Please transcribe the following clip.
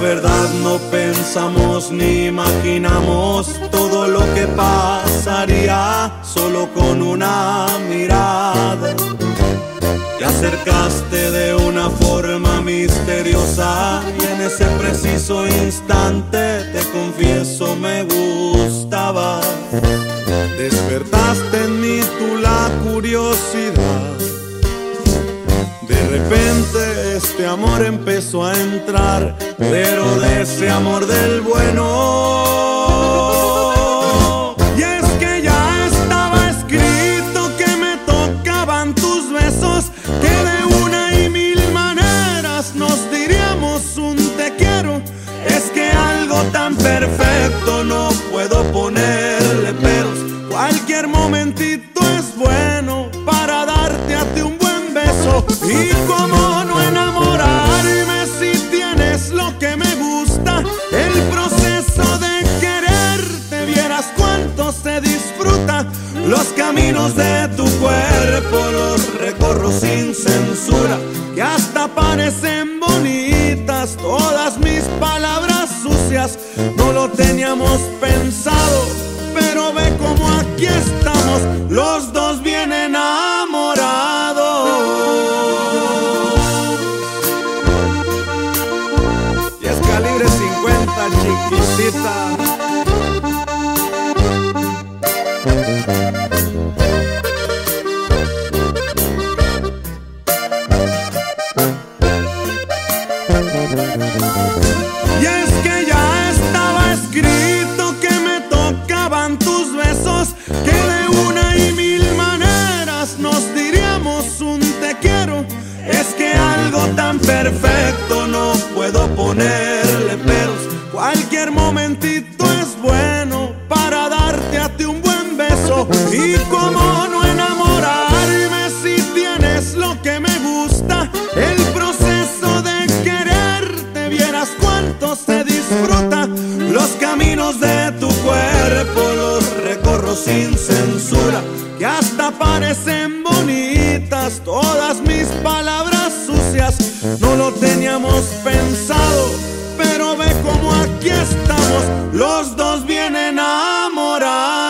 la verdad no pensamos ni imaginamos todo lo que pasaría solo con una mirada. Te acercaste de una forma misteriosa y en ese preciso instante te confieso me gustaba. Despertaste en mí tú la curiosidad. Este amor empezó a entrar, pero de ese amor del bueno. Y es que ya estaba escrito que me tocaban tus besos, que de una y mil maneras nos diríamos un te quiero. Es que algo tan perfecto no puedo ponerle peros. Cualquier momentito es bueno para darte a ti un buen beso. Y cómo Los caminos de tu cuerpo los recorro sin censura. Que hasta parecen bonitas todas mis palabras sucias. No lo teníamos pensado, pero ve como aquí estamos, los dos bien enamorados. Y es calibre 50, chiquitita. Un te quiero. Es que algo tan perfecto no puedo ponerle peros. Cualquier momentito es bueno para darte a ti un buen beso. Y cómo no enamorarme si tienes lo que me gusta. El proceso de quererte, vieras cuánto se disfruta. Los caminos de tu cuerpo los recorro sin censura, que hasta parecen todas mis palabras sucias. No lo teníamos pensado, pero ve como aquí estamos, los dos bien enamorados.